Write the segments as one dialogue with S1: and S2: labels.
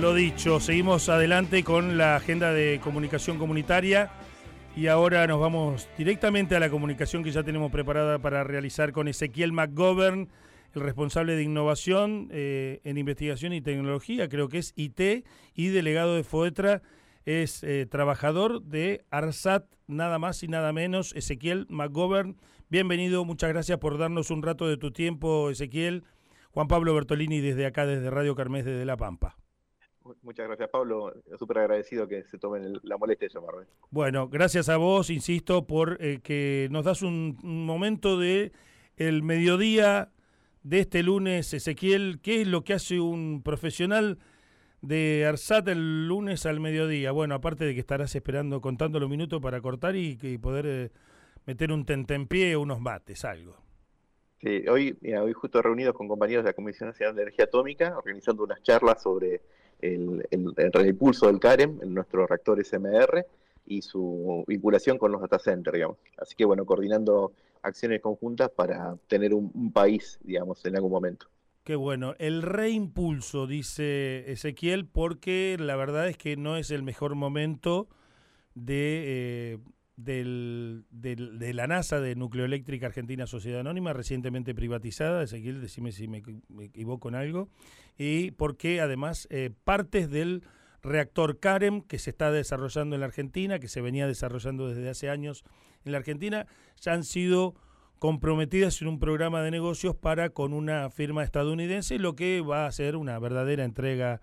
S1: Lo dicho, seguimos adelante con la agenda de comunicación comunitaria y ahora nos vamos directamente a la comunicación que ya tenemos preparada para realizar con Ezequiel McGovern, el responsable de innovación eh, en investigación y tecnología, creo que es IT, y delegado de FOETRA, es eh, trabajador de ARSAT, nada más y nada menos. Ezequiel McGovern, bienvenido, muchas gracias por darnos un rato de tu tiempo, Ezequiel. Juan Pablo Bertolini desde acá, desde Radio Carmes, desde La Pampa.
S2: Muchas gracias, Pablo. Súper agradecido que se tomen la molestia de llamarme.
S1: Bueno, gracias a vos, insisto, por eh, que nos das un, momento de el mediodía de este lunes, Ezequiel. ¿Qué es lo que hace un profesional de ARSAT el lunes al mediodía? Bueno, aparte de que estarás esperando, contando los minutos para cortar y, poder eh, meter un tentempié o unos mates, algo.
S2: Sí, hoy, hoy justo reunidos con compañeros de la Comisión Nacional de Energía Atómica, organizando unas charlas sobre el, el, impulso del CAREM, en nuestro reactor SMR, y su vinculación con los data centers, digamos. Así que, bueno, coordinando acciones conjuntas para tener un, país, digamos, en algún momento.
S1: Qué bueno. El reimpulso, dice Ezequiel, porque la verdad es que no es el mejor momento de eh, del, de la NASA de Nucleoeléctrica Argentina Sociedad Anónima, recientemente privatizada, Ezequiel, decime si me, equivoco en algo, y porque además eh, partes del reactor CAREM que se está desarrollando en la Argentina, que se venía desarrollando desde hace años en la Argentina, ya han sido comprometidas en un programa de negocios para con una firma estadounidense, lo que va a ser una verdadera entrega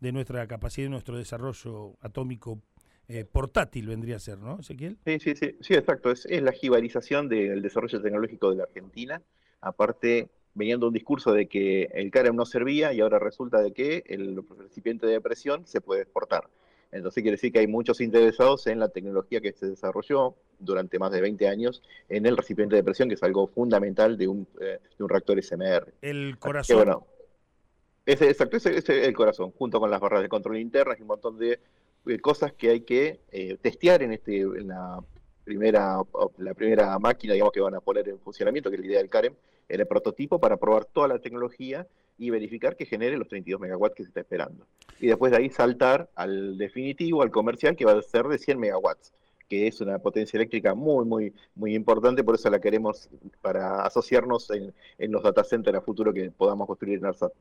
S1: de nuestra capacidad y nuestro desarrollo atómico eh, portátil vendría a ser, ¿no, Ezequiel?
S2: Sí, sí, sí, sí exacto. Es, la jibarización del desarrollo tecnológico de la Argentina. Aparte, veniendo un discurso de que el CAREM no servía y ahora resulta de que el recipiente de presión se puede exportar. Entonces quiere decir que hay muchos interesados en la tecnología que se desarrolló durante más de 20 años en el recipiente de presión, que es algo fundamental de un, eh, de un reactor SMR.
S1: El corazón. bueno,
S2: ese, exacto, ese es el corazón, junto con las barras de control internas y un montón de cosas que hay que eh, testear en, este, en la, primera, la primera máquina digamos, que van a poner en funcionamiento, que es la idea del CAREM, en el prototipo para probar toda la tecnología y verificar que genere los 32 megawatts que se está esperando. Y después de ahí saltar al definitivo, al comercial, que va a ser de 100 megawatts que es una potencia eléctrica muy, muy, muy importante, por eso la queremos para asociarnos en, en los data centers a futuro que podamos construir en ARSAT.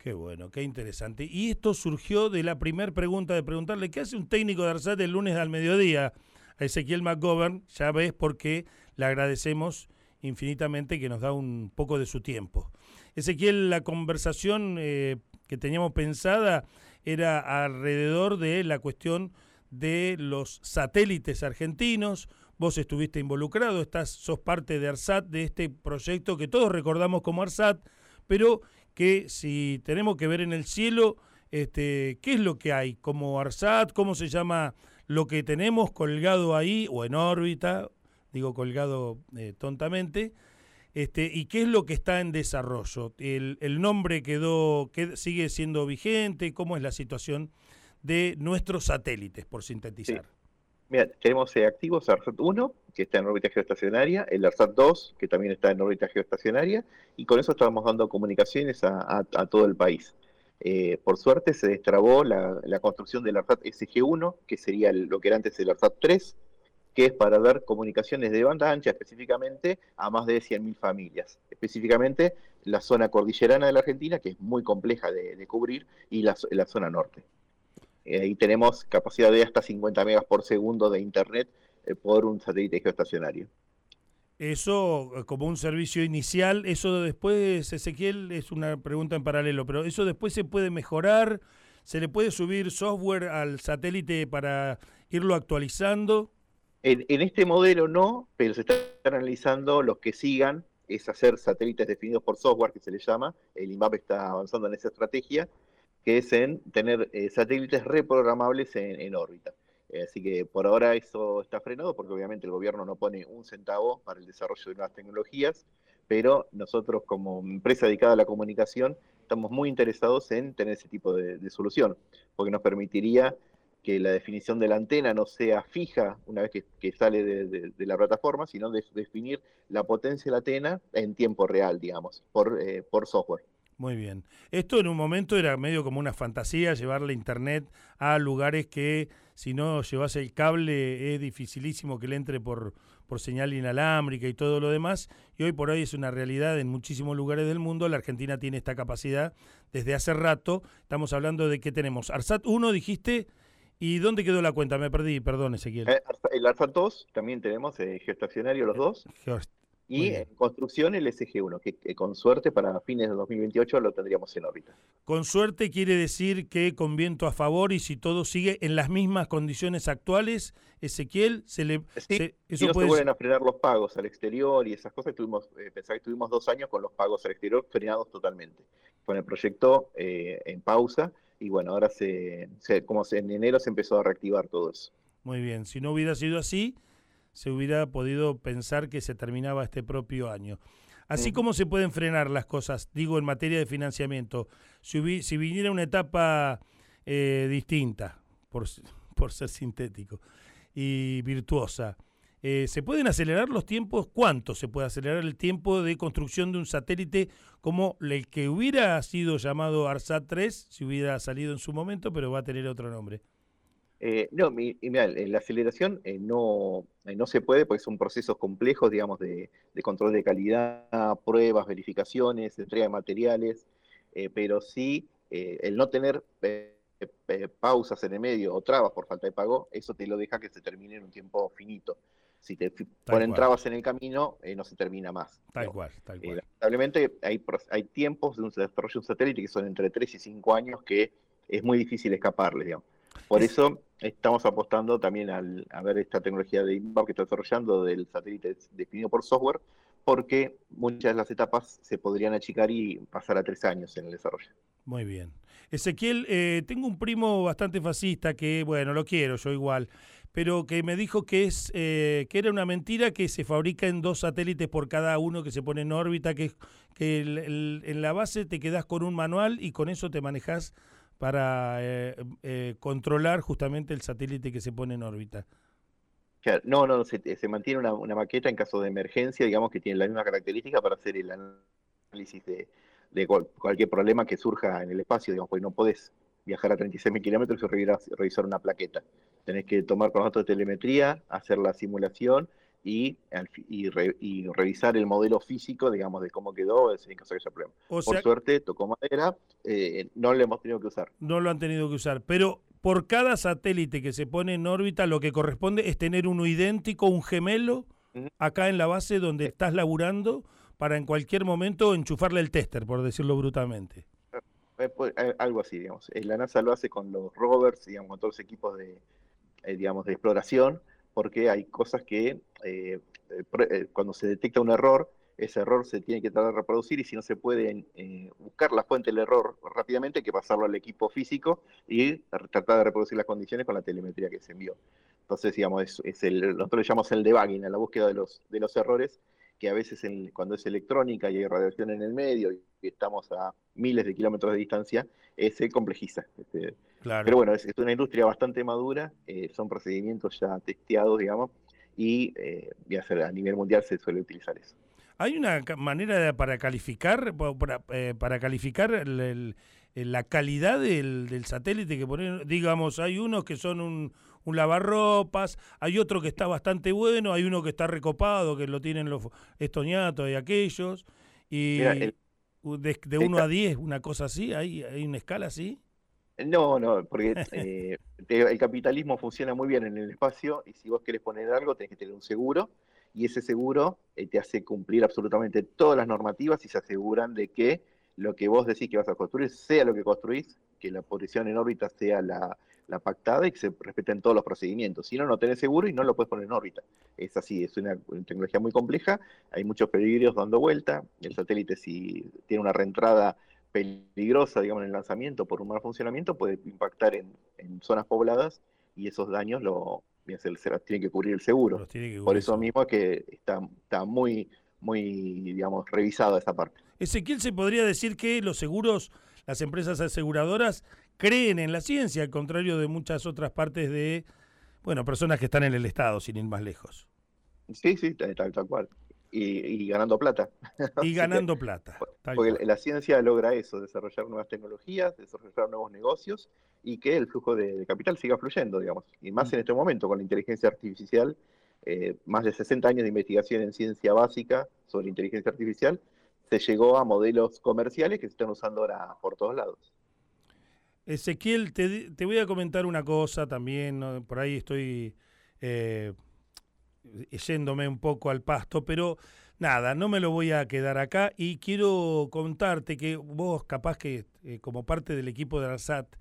S1: Qué bueno, qué interesante. Y esto surgió de la primera pregunta de preguntarle qué hace un técnico de ARSAT el lunes al mediodía a Ezequiel McGovern. Ya ves por qué le agradecemos infinitamente que nos da un poco de su tiempo. Ezequiel, la conversación eh, que teníamos pensada era alrededor de la cuestión de los satélites argentinos. Vos estuviste involucrado, estás, sos parte de ARSAT, de este proyecto que todos recordamos como ARSAT, pero que si tenemos que ver en el cielo, este, ¿qué es lo que hay? Como ARSAT, ¿cómo se llama lo que tenemos colgado ahí o en órbita? Digo colgado eh, tontamente. Este, ¿Y qué es lo que está en desarrollo? ¿El, el nombre quedó, que sigue siendo vigente? ¿Cómo es la situación de nuestros satélites, por sintetizar?
S2: Mira, tenemos eh, activos ARSAT-1, que está en órbita geoestacionaria, el ARSAT-2, que también está en órbita geoestacionaria, y con eso estamos dando comunicaciones a, todo el país. Eh, por suerte se destrabó la, construcción del ARSAT SG-1, que sería lo que era antes el ARSAT-3, que es para dar comunicaciones de banda ancha específicamente a más de 100.000 familias. Específicamente la zona cordillerana de la Argentina, que es muy compleja de, cubrir, y la zona norte. Eh, ahí tenemos capacidad de hasta 50 megas por segundo de internet eh, por un satélite geoestacionario.
S1: Eso eh, como un servicio inicial, eso después, Ezequiel, es una pregunta en paralelo, pero eso después se puede mejorar, se le puede subir software al satélite para irlo actualizando.
S2: En, en este modelo no, pero se están analizando los que sigan, es hacer satélites definidos por software, que se le llama, el IMAP está avanzando en esa estrategia, que es en tener eh, satélites reprogramables en, órbita. Eh, así que por ahora eso está frenado porque obviamente el gobierno no pone un centavo para el desarrollo de nuevas tecnologías, pero nosotros como empresa dedicada a la comunicación estamos muy interesados en tener ese tipo de, solución, porque nos permitiría que la definición de la antena no sea fija una vez que, sale de, la plataforma, sino de, definir la potencia de la antena en tiempo real, digamos, por, eh, por software.
S1: Muy bien. Esto en un momento era medio como una fantasía, llevarle internet a lugares que si no llevas el cable es dificilísimo que le entre por, por señal inalámbrica y todo lo demás. Y hoy por hoy es una realidad en muchísimos lugares del mundo. La Argentina tiene esta capacidad desde hace rato. Estamos hablando de que tenemos ARSAT 1, dijiste, ¿y dónde quedó la cuenta? Me perdí, perdón, Ezequiel.
S2: Eh, el ARSAT 2 también tenemos eh, geoestacionario los dos. Y en construcción el SG1, que, con suerte para fines de 2028 lo tendríamos en órbita.
S1: Con suerte quiere decir que con viento a favor y si todo sigue en las mismas condiciones actuales, Ezequiel, se le...
S2: Sí, eso no se vuelven a frenar los pagos al exterior y esas cosas, tuvimos, eh, que tuvimos dos años con los pagos al exterior frenados totalmente, con el proyecto eh, en pausa y bueno, ahora se, como en enero se empezó a reactivar todo eso.
S1: Muy bien, si no hubiera sido así, se hubiera podido pensar que se terminaba este propio año. Así como se pueden frenar las cosas, digo, en materia de financiamiento, si, si viniera una etapa eh, distinta, por, por ser sintético, y virtuosa, eh, ¿se pueden acelerar los tiempos? ¿Cuánto se puede acelerar el tiempo de construcción de un satélite como el que hubiera sido llamado ARSAT 3, si hubiera salido en su momento, pero va a tener otro nombre?
S2: Eh, no, mira, la aceleración eh, no, eh, no se puede porque son procesos complejos, digamos, de, control de calidad, pruebas, verificaciones, entrega de materiales, pero sí el no tener pausas en el medio o trabas por falta de pago, eso te lo deja que se termine en un tiempo finito. Si te ponen trabas en el camino, no se termina más.
S1: Tal cual, tal cual.
S2: lamentablemente hay, hay tiempos de un desarrollo de un satélite que son entre 3 y 5 años que es muy difícil escaparles, digamos. Por eso estamos apostando también al, a ver esta tecnología de inbound que está desarrollando del satélite definido por software, porque muchas de las etapas se podrían achicar y pasar a tres años en el desarrollo.
S1: Muy bien. Ezequiel, eh, tengo un primo bastante fascista que, bueno, lo quiero, yo igual, pero que me dijo que es eh, que era una mentira que se fabrica en dos satélites por cada uno que se pone en órbita, que, que en la base te quedas con un manual y con eso te manejas para eh, eh, controlar justamente el satélite que se pone en órbita.
S2: no, no, se, mantiene una, maqueta en caso de emergencia, digamos que tiene la misma característica para hacer el análisis de, cualquier problema que surja en el espacio, digamos, porque no podés viajar a 36.000 kilómetros y revisar una plaqueta. Tenés que tomar con de telemetría, hacer la simulación y, y, revisar el modelo físico, digamos, de cómo quedó en caso de haya problema. Por suerte, tocó madera, eh, no lo hemos tenido que usar.
S1: No lo han tenido que usar, pero por cada satélite que se pone en órbita, lo que corresponde es tener uno idéntico, un gemelo, acá en la base donde estás laburando, para en cualquier momento enchufarle el tester, por decirlo brutalmente.
S2: Eh, pues, eh, algo así, digamos. La NASA lo hace con los rovers, digamos, con todos los equipos de, digamos, de exploración, porque hay cosas que eh, eh, eh, cuando se detecta un error, ese error se tiene que tratar de reproducir y si no se puede buscar la fuente del error rápidamente, hay que pasarlo al equipo físico y tratar de reproducir las condiciones con la telemetría que se envió. Entonces, digamos, es, el, nosotros le llamamos el debugging, la búsqueda de los, de los errores, que a veces cuando es electrónica y hay radiación en el medio y estamos a miles de kilómetros de distancia, se complejiza. Este, pero bueno, es, una industria bastante madura, eh, son procedimientos ya testeados, digamos, y eh, a nivel mundial se suele utilizar eso.
S1: ¿Hay una manera para calificar, para, eh, para calificar la calidad del, satélite que ponen? Digamos, hay unos que son un, lavarropas, hay otro que está bastante bueno, hay uno que está recopado, que lo tienen los estoñatos y aquellos, y de, de 1 a 10, una cosa así, ¿hay, hay una escala así?
S2: No, no, porque eh, el capitalismo funciona muy bien en el espacio y si vos querés poner algo tenés que tener un seguro y ese seguro eh, te hace cumplir absolutamente todas las normativas y se aseguran de que lo que vos decís que vas a construir sea lo que construís, que la posición en órbita sea la, pactada y que se respeten todos los procedimientos. Si no, no tenés seguro y no lo puedes poner en órbita. Es así, es una, tecnología muy compleja, hay muchos peligros dando vuelta, el satélite si tiene una reentrada peligrosa, digamos, en el lanzamiento por un mal funcionamiento puede impactar en, zonas pobladas y esos daños lo se, tiene que cubrir el seguro. por eso mismo que está, está muy, muy, digamos, revisada esa parte.
S1: Ezequiel, se podría decir que los seguros, las empresas aseguradoras creen en la ciencia, al contrario de muchas otras partes de, bueno, personas que están en el Estado, sin ir más lejos.
S2: Sí, sí, tal, tal cual. y, ganando plata.
S1: Y ganando plata.
S2: Porque la ciencia logra eso, desarrollar nuevas tecnologías, desarrollar nuevos negocios y que el flujo de, capital siga fluyendo, digamos. Y más mm. en este momento, con la inteligencia artificial, eh, más de 60 años de investigación en ciencia básica sobre inteligencia artificial, se llegó a modelos comerciales que se están usando ahora por todos lados.
S1: Ezequiel, te, voy a comentar una cosa también, por ahí estoy eh, yéndome un poco al pasto, pero nada, no me lo voy a quedar acá y quiero contarte que vos capaz que eh, como parte del equipo de ARSAT,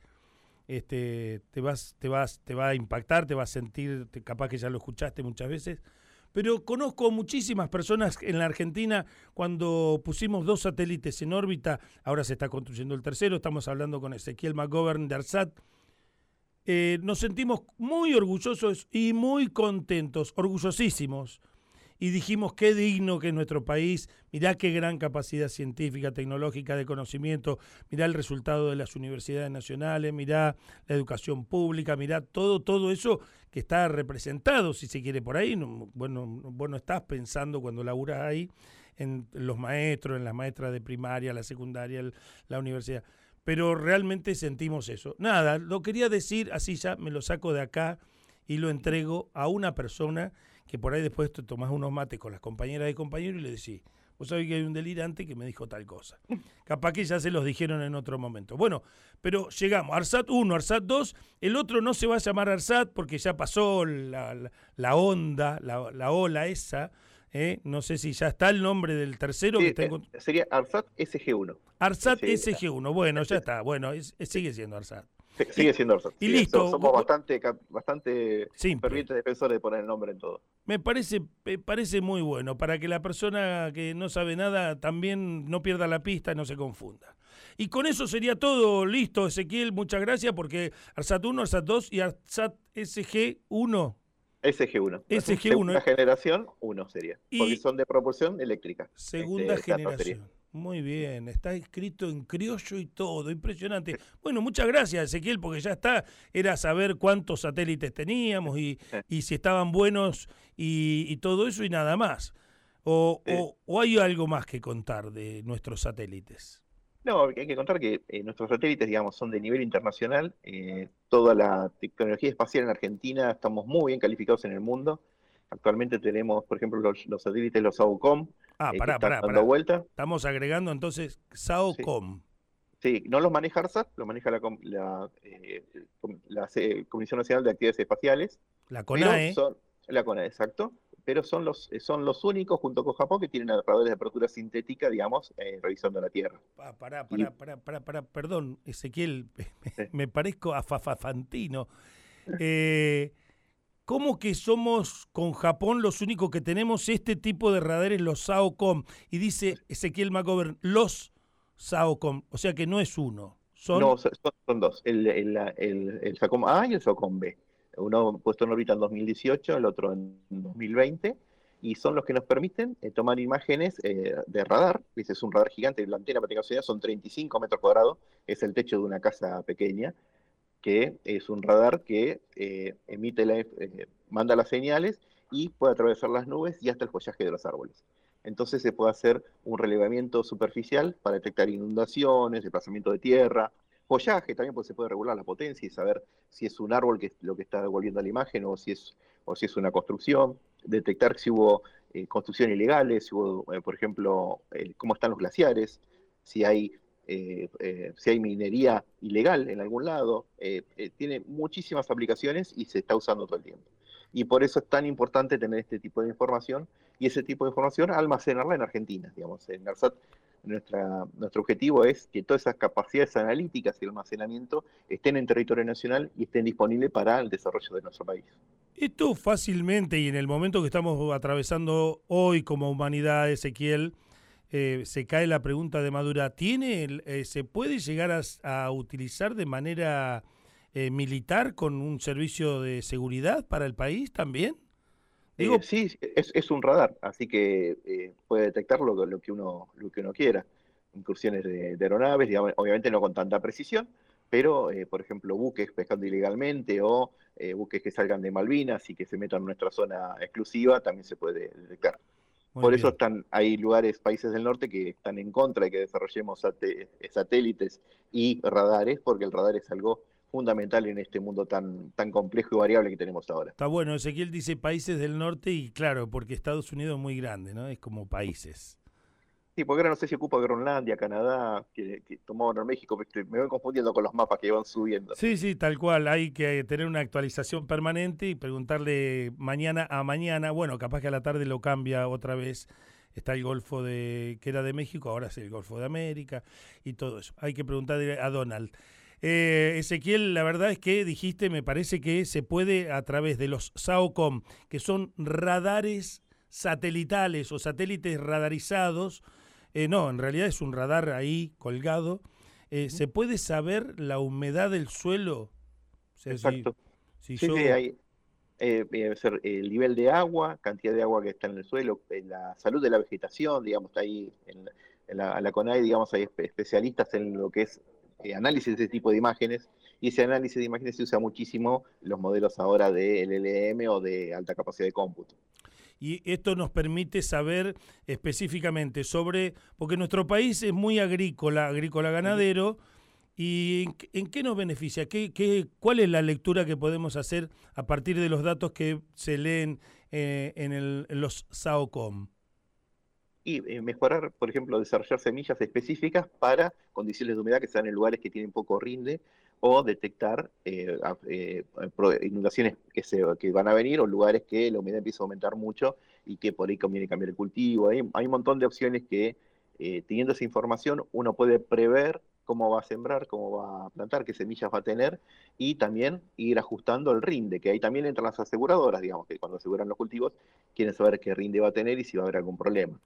S1: este, te vas, te vas, te va a impactar, te va a sentir, capaz que ya lo escuchaste muchas veces, pero conozco muchísimas personas en la Argentina cuando pusimos dos satélites en órbita, ahora se está construyendo el tercero, estamos hablando con Ezequiel McGovern de ARSAT, eh, nos sentimos muy orgullosos y muy contentos, orgullosísimos. Y dijimos qué digno que es nuestro país, mirá qué gran capacidad científica, tecnológica, de conocimiento, mirá el resultado de las universidades nacionales, mirá la educación pública, mirá todo, todo eso que está representado, si se quiere, por ahí. bueno, estás pensando cuando laburas ahí en los maestros, en las maestras de primaria, la secundaria, la universidad pero realmente sentimos eso. Nada, lo quería decir, así ya me lo saco de acá y lo entrego a una persona que por ahí después te tomás unos mates con las compañeras y compañeros y le decís, vos sabés que hay un delirante que me dijo tal cosa. Capaz que ya se los dijeron en otro momento. Bueno, pero llegamos, ARSAT 1, ARSAT 2, el otro no se va a llamar ARSAT porque ya pasó la, onda, la, la ola esa, ¿eh? no sé si ya está el nombre del tercero. que tengo...
S2: Eh, sería ARSAT SG1.
S1: ARSAT SG1, bueno, ya está, bueno, sigue siendo ARSAT.
S2: Sigue siendo ARSAT.
S1: Y listo.
S2: Somos bastante, bastante defensores de poner el nombre en todo.
S1: Me parece, me parece muy bueno, para que la persona que no sabe nada también no pierda la pista y no se confunda. Y con eso sería todo listo, Ezequiel, muchas gracias, porque ARSAT 1, ARSAT 2 y ARSAT SG1
S2: SG1. SG1. Segunda generación, 1 sería. porque son de propulsión eléctrica.
S1: Segunda este, generación. Muy bien, está escrito en criollo y todo, impresionante. Bueno, muchas gracias Ezequiel, porque ya está, era saber cuántos satélites teníamos y, y si estaban buenos y, todo eso y nada más. O, o hay algo más que contar de nuestros satélites?
S2: No, hay que contar que eh, nuestros satélites, digamos, son de nivel internacional. Eh, toda la tecnología espacial en Argentina estamos muy bien calificados en el mundo. Actualmente tenemos, por ejemplo, los, satélites, los SAOCOM.
S1: Ah, pará, eh, pará, dando vuelta. Estamos agregando entonces SAOCOM.
S2: Sí. no los maneja ARSAT, lo maneja la, la, Comisión Nacional de Actividades Espaciales.
S1: La CONAE.
S2: la CONAE, exacto pero son los, son los únicos, junto con Japón, que tienen aterradores de apertura sintética, digamos, eh, revisando la Tierra.
S1: pará, pará, pará, pará, perdón, Ezequiel, me parezco a Fafafantino. Eh, ¿Cómo que somos con Japón los únicos que tenemos este tipo de radares, los SAOCOM? Y dice Ezequiel McGovern, los SAOCOM, o sea que no es uno. Son...
S2: No, son, dos, el, el, SAOCOM A y el SAOCOM B uno puesto en órbita en 2018, el otro en 2020, y son los que nos permiten eh, tomar imágenes eh, de radar. Es un radar gigante, la antena, para que son 35 metros cuadrados, es el techo de una casa pequeña, que es un radar que eh, emite la, manda las señales y puede atravesar las nubes y hasta el follaje de los árboles. Entonces se puede hacer un relevamiento superficial para detectar inundaciones, desplazamiento de tierra, follaje también se puede regular la potencia y saber si es un árbol que es lo que está devolviendo la imagen o si es, o si es una construcción, detectar si hubo eh, construcciones ilegales, si hubo, eh, por ejemplo, eh, cómo están los glaciares, si hay, si hay minería ilegal en algún lado. tiene muchísimas aplicaciones y se está usando todo el tiempo. Y por eso es tan importante tener este tipo de información y ese tipo de información almacenarla en Argentina. Digamos, en ARSAT nuestra, nuestro objetivo es que todas esas capacidades analíticas y almacenamiento estén en territorio nacional y estén disponibles para el desarrollo de nuestro país.
S1: Esto fácilmente y en el momento que estamos atravesando hoy como humanidad, Ezequiel, eh, se cae la pregunta de Madura, ¿tiene, eh, ¿se puede llegar a, utilizar de manera eh, militar con un servicio de seguridad para el país también?
S2: Eh, sí, es, un radar, así que eh, puede detectar lo, lo, que uno, lo que uno quiera. Incursiones de, aeronaves, obviamente no con tanta precisión, pero, eh, por ejemplo, buques pescando ilegalmente o buques que salgan de Malvinas y que se metan en nuestra zona exclusiva, también se puede detectar. Por eso están, hay lugares, países del norte que están en contra de que desarrollemos satélites y radares, porque el radar es algo fundamental en este mundo tan, tan complejo y variable que tenemos ahora.
S1: Está bueno, Ezequiel dice países del norte y claro, porque Estados Unidos es muy grande, ¿no? Es como países.
S2: Porque ahora no sé si ocupa Groenlandia, Canadá, que, que tomó México, me voy confundiendo con los mapas que van subiendo.
S1: Sí, sí, tal cual. Hay que tener una actualización permanente y preguntarle mañana a mañana. Bueno, capaz que a la tarde lo cambia otra vez. Está el Golfo de que era de México, ahora es el Golfo de América y todo eso. Hay que preguntarle a Donald. Eh, Ezequiel, la verdad es que dijiste, me parece que se puede a través de los SAOCOM, que son radares satelitales o satélites radarizados, eh, no, en realidad es un radar ahí colgado. Eh, ¿Se puede saber la humedad del suelo?
S2: Exacto. sí, sí, hay, eh, el nivel de agua, cantidad de agua que está en el suelo, la salud de la vegetación, digamos, ahí en, la, la, CONAI, digamos, hay especialistas en lo que es análisis de este tipo de imágenes, y ese análisis de imágenes se usa muchísimo los modelos ahora de LLM o de alta capacidad de cómputo
S1: y esto nos permite saber específicamente sobre, porque nuestro país es muy agrícola, agrícola ganadero, ¿y en, qué nos beneficia? ¿Qué, qué, cuál es la lectura que podemos hacer a partir de los datos que se leen eh, en, los SAOCOM?
S2: y eh, mejorar, por ejemplo, desarrollar semillas específicas para condiciones de humedad que sean en lugares que tienen poco rinde o detectar eh, eh, inundaciones que, se, que van a venir o lugares que la humedad empieza a aumentar mucho y que por ahí conviene cambiar el cultivo. Hay, un montón de opciones que, eh, teniendo esa información, uno puede prever cómo va a sembrar, cómo va a plantar, qué semillas va a tener y también ir ajustando el rinde, que ahí también entran las aseguradoras, digamos, que cuando aseguran los cultivos quieren saber qué rinde va a tener y si va a haber algún problema.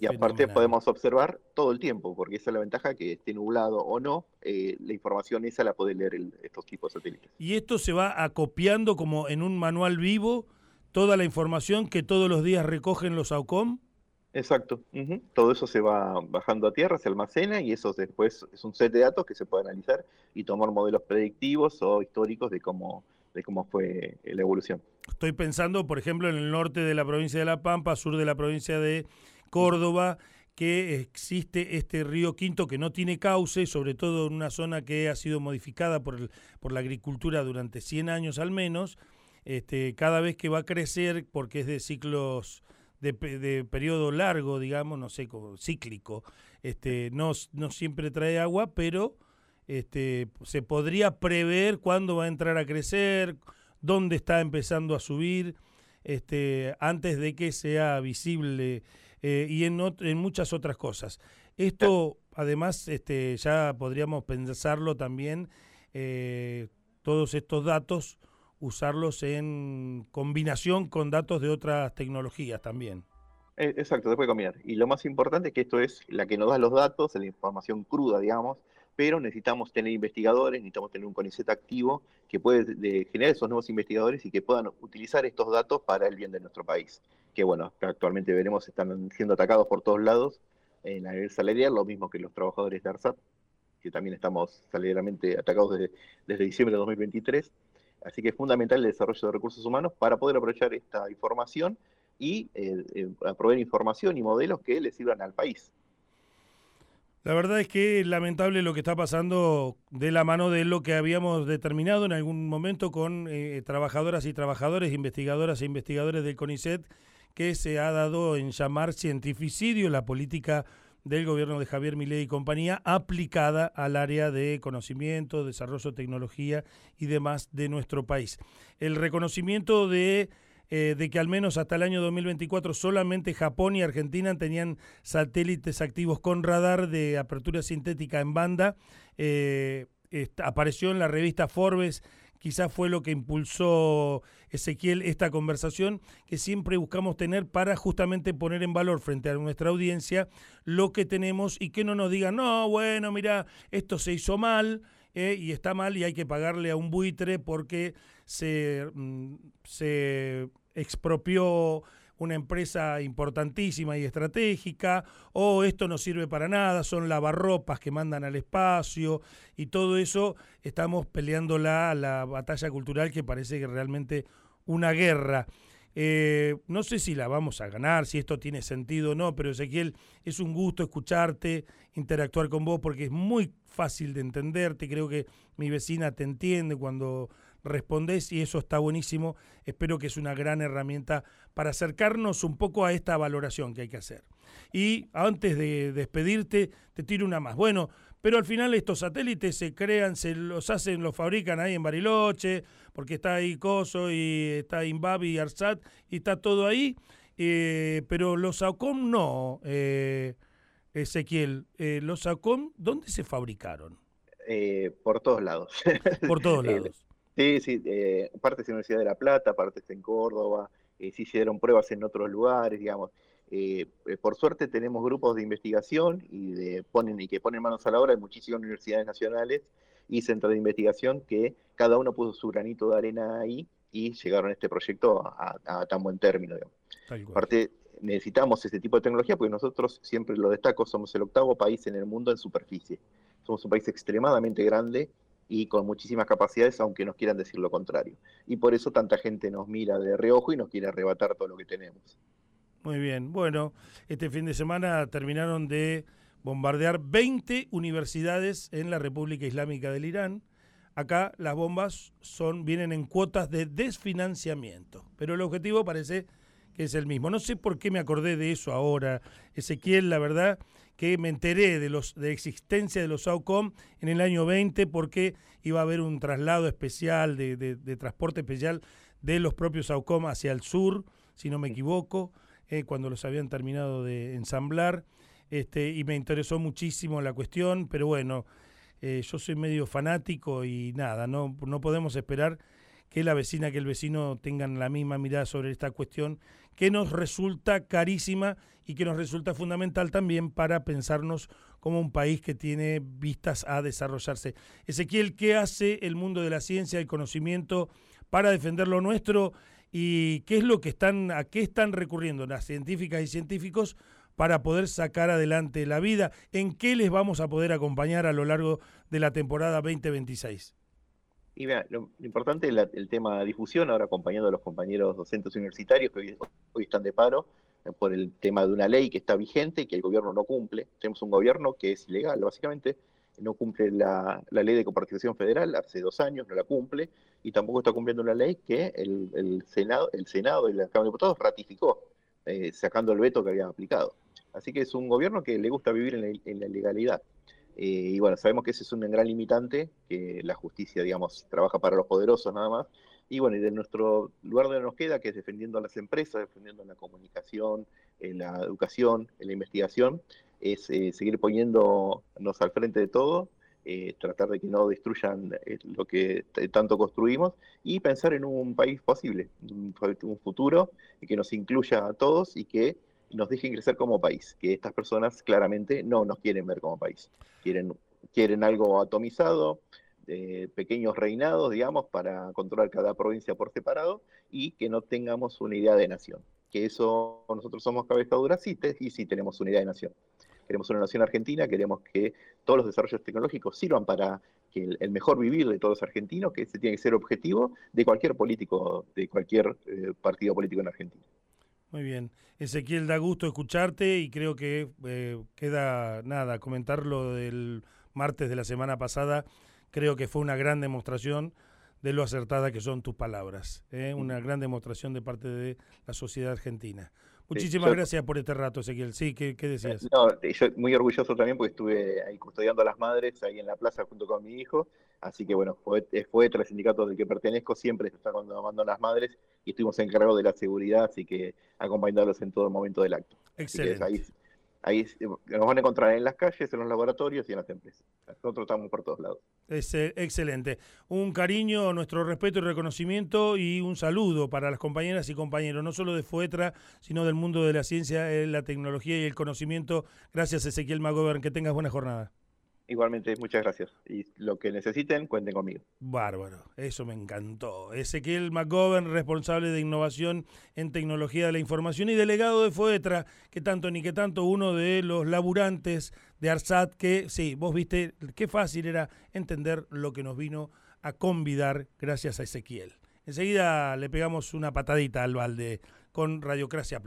S2: y aparte podemos observar todo el tiempo, porque esa es la ventaja que esté nublado o no, eh, la información esa la puede leer estos tipos de satélites.
S1: Y esto se va acopiando como en un manual vivo toda la información que todos los días recogen los AUCOM.
S2: Exacto. Todo eso se va bajando a tierra, se almacena y eso después es un set de datos que se puede analizar y tomar modelos predictivos o históricos de cómo, de cómo fue la evolución.
S1: Estoy pensando, por ejemplo, en el norte de la provincia de La Pampa, sur de la provincia de Córdoba, que existe este río Quinto que no tiene cauce, sobre todo en una zona que ha sido modificada por, por la agricultura durante 100 años al menos. Este, cada vez que va a crecer, porque es de ciclos de, periodo largo, digamos, no sé, cíclico, este, no, no siempre trae agua, pero este, se podría prever cuándo va a entrar a crecer, dónde está empezando a subir, este, antes de que sea visible eh, y en, en, muchas otras cosas. Esto, además, este, ya podríamos pensarlo también, eh, todos estos datos usarlos en combinación con datos de otras tecnologías también.
S2: Eh, exacto, se puede combinar. Y lo más importante es que esto es la que nos da los datos, la información cruda, digamos, pero necesitamos tener investigadores, necesitamos tener un CONICET activo que puede generar esos nuevos investigadores y que puedan utilizar estos datos para el bien de nuestro país. Que bueno, actualmente veremos están siendo atacados por todos lados en la nivel salarial, lo mismo que los trabajadores de ARSAT, que también estamos salarialmente atacados desde, desde diciembre de 2023. Así que es fundamental el desarrollo de recursos humanos para poder aprovechar esta información y eh, eh, proveer información y modelos que le sirvan al país.
S1: La verdad es que es lamentable lo que está pasando de la mano de lo que habíamos determinado en algún momento con eh, trabajadoras y trabajadores, investigadoras e investigadores del CONICET, que se ha dado en llamar cientificidio la política del gobierno de Javier Milei y compañía aplicada al área de conocimiento, desarrollo, tecnología y demás de nuestro país. El reconocimiento de, eh, que al menos hasta el año 2024 solamente Japón y Argentina tenían satélites activos con radar de apertura sintética en banda eh, apareció en la revista Forbes quizás fue lo que impulsó Ezequiel esta conversación que siempre buscamos tener para justamente poner en valor frente a nuestra audiencia lo que tenemos y que no nos digan, no, bueno, mira, esto se hizo mal eh, y está mal y hay que pagarle a un buitre porque se, mm, se expropió una empresa importantísima y estratégica, o esto no sirve para nada, son lavarropas que mandan al espacio, y todo eso estamos peleando la, la batalla cultural que parece que realmente una guerra. Eh, no sé si la vamos a ganar, si esto tiene sentido o no, pero Ezequiel, es un gusto escucharte, interactuar con vos, porque es muy fácil de entenderte. Creo que mi vecina te entiende cuando respondés y eso está buenísimo. Espero que es una gran herramienta para acercarnos un poco a esta valoración que hay que hacer. Y antes de despedirte, te tiro una más. Bueno, pero al final estos satélites se crean, se los hacen, los fabrican ahí en Bariloche, porque está ahí Coso y está Inbabi y Arsat y está todo ahí, eh, pero los SACOM no, eh, Ezequiel, eh, los SACOM, ¿dónde se fabricaron?
S2: por todos lados.
S1: Por todos lados.
S2: Sí, sí, parte es en la Universidad de La Plata, parte en Córdoba, sí se hicieron pruebas en otros lugares, digamos. Eh, eh, por suerte tenemos grupos de investigación y, de, ponen, y que ponen manos a la obra en muchísimas universidades nacionales y centros de investigación que cada uno puso su granito de arena ahí y llegaron a este proyecto a, tan buen término. Aparte, necesitamos ese tipo de tecnología porque nosotros, siempre lo destaco, somos el octavo país en el mundo en superficie. Somos un país extremadamente grande y con muchísimas capacidades, aunque nos quieran decir lo contrario. Y por eso tanta gente nos mira de reojo y nos quiere arrebatar todo lo que tenemos.
S1: Muy bien. Bueno, este fin de semana terminaron de bombardear 20 universidades en la República Islámica del Irán. Acá las bombas son, vienen en cuotas de desfinanciamiento, pero el objetivo parece que es el mismo. No sé por qué me acordé de eso ahora, Ezequiel, la verdad que me enteré de los de existencia de los SAUCOM en el año 20 porque iba a haber un traslado especial de, de transporte especial de los propios SAUCOM hacia el sur, si no me equivoco. Eh, cuando los habían terminado de ensamblar, este, y me interesó muchísimo la cuestión, pero bueno, eh, yo soy medio fanático y nada, no, no podemos esperar que la vecina, que el vecino tengan la misma mirada sobre esta cuestión, que nos resulta carísima y que nos resulta fundamental también para pensarnos como un país que tiene vistas a desarrollarse. Ezequiel, ¿qué hace el mundo de la ciencia y conocimiento para defender lo nuestro? y qué es lo que están, a qué están recurriendo las científicas y científicos para poder sacar adelante la vida, en qué les vamos a poder acompañar a lo largo de la temporada 2026.
S2: Y vea, lo, importante es el tema de difusión, ahora acompañando a los compañeros docentes universitarios que hoy, hoy están de paro eh, por el tema de una ley que está vigente y que el gobierno no cumple. Tenemos un gobierno que es ilegal, básicamente, no cumple la, ley de coparticipación federal, hace dos años no la cumple, y tampoco está cumpliendo una ley que el, Senado, el Senado y la Cámara de Diputados ratificó, eh, sacando el veto que había aplicado. Así que es un gobierno que le gusta vivir en la, ilegalidad. Eh, y bueno, sabemos que ese es un gran limitante, que la justicia, digamos, trabaja para los poderosos nada más. Y bueno, y de nuestro lugar donde nos queda, que es defendiendo a las empresas, defendiendo la comunicación, en la educación, en la investigación, es eh, seguir poniéndonos al frente de todo, eh, tratar de que no destruyan eh, lo que tanto construimos y pensar en un país posible, un, futuro que nos incluya a todos y que nos deje crecer como país, que estas personas claramente no nos quieren ver como país, quieren, quieren algo atomizado, pequeños reinados, digamos, para controlar cada provincia por separado y que no tengamos una idea de nación. Que eso nosotros somos cabeza dura, y sí tenemos una idea de nación queremos una nación argentina, queremos que todos los desarrollos tecnológicos sirvan para que el, mejor vivir de todos los argentinos, que ese tiene que ser objetivo de cualquier político, de cualquier eh, partido político en Argentina.
S1: Muy bien. Ezequiel, da gusto escucharte y creo que eh, queda nada, comentar lo del martes de la semana pasada. Creo que fue una gran demostración de lo acertada que son tus palabras. ¿eh? Una gran demostración de parte de la sociedad argentina. Muchísimas gracias por este rato, Ezequiel. Sí, ¿qué, decías?
S2: No, yo muy orgulloso también porque estuve ahí custodiando a las madres ahí en la plaza junto con mi hijo. Así que bueno, fue, fue el sindicato del que pertenezco, siempre está cuando a las madres y estuvimos encargados de la seguridad, así que acompañándolos en todo el momento del acto.
S1: Excelente.
S2: Ahí nos van a encontrar en las calles, en los laboratorios y en las empresas. Nosotros estamos por todos lados.
S1: Es, eh, excelente. Un cariño, nuestro respeto y reconocimiento y un saludo para las compañeras y compañeros, no solo de FUETRA, sino del mundo de la ciencia, eh, la tecnología y el conocimiento. Gracias, Ezequiel Magover. Que tengas buena jornada.
S2: Igualmente, muchas gracias. Y lo que necesiten, cuenten conmigo.
S1: Bárbaro, eso me encantó. Ezequiel McGovern, responsable de innovación en tecnología de la información y delegado de FOETRA, que tanto ni que tanto uno de los laburantes de ARSAT, que sí, vos viste qué fácil era entender lo que nos vino a convidar gracias a Ezequiel. Enseguida le pegamos una patadita al balde con Radiocracia